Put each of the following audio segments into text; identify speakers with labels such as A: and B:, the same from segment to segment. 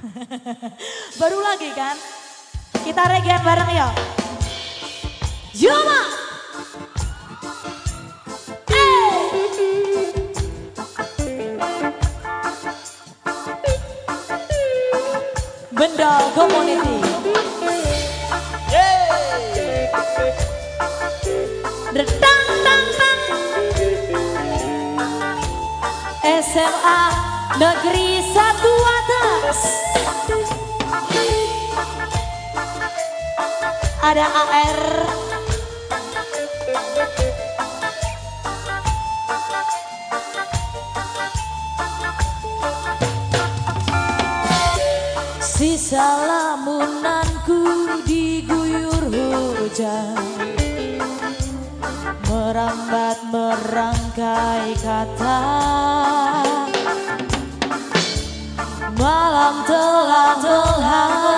A: Baru lagi kan? Kita regian bareng yuk. eh, Benda Community. bertang tang tang. SMA Negeri 1 Ada AR Sisa lamunanku diguyur hujan Merambat merangkai kata. Malam telah menghanyutkan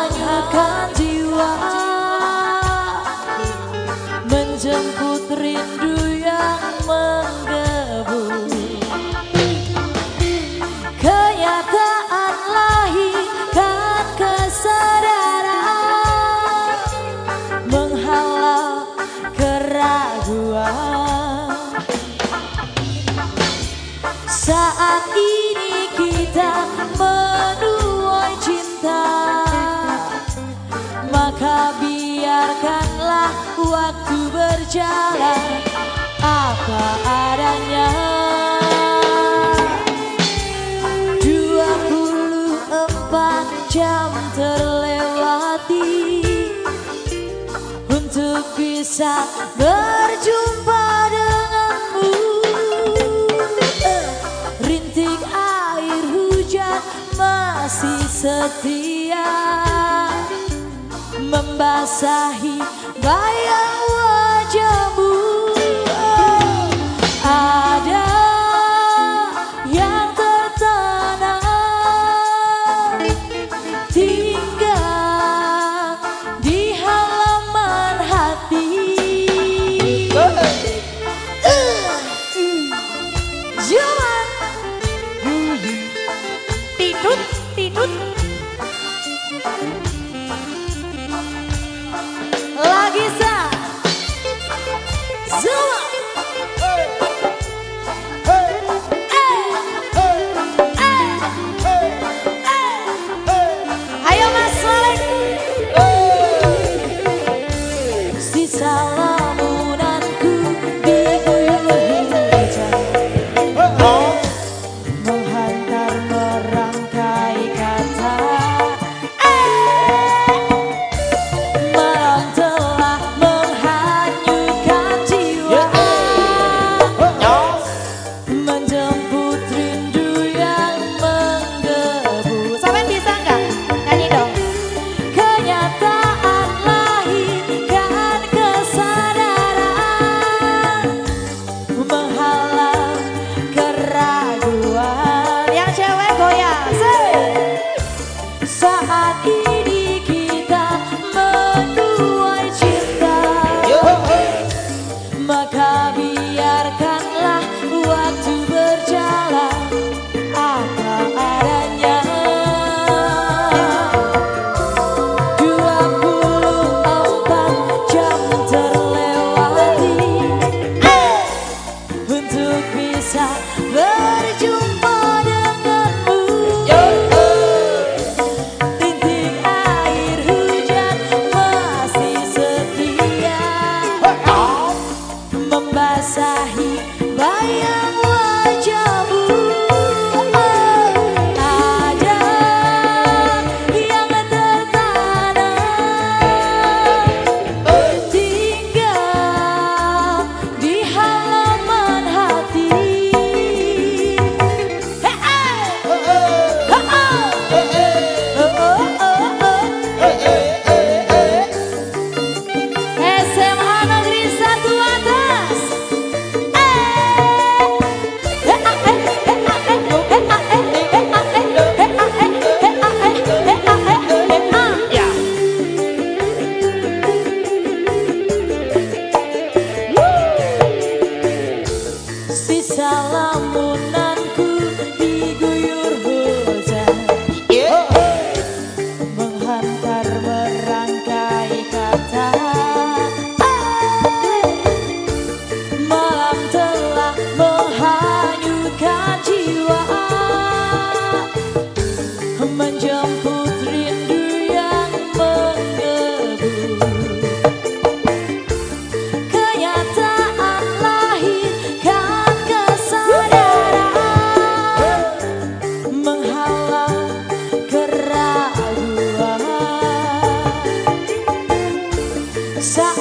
A: Ini kita menuai cinta. Maka biarkanlah waktu berjalan. Apa adanya. 24 jam terlewati Untuk bisa berjumpa masih setia Membasahi bayang wajahmu Oh, Ada yang tertanam tinggal di halaman hati. Zaman tidut Maka biarkanlah Cause I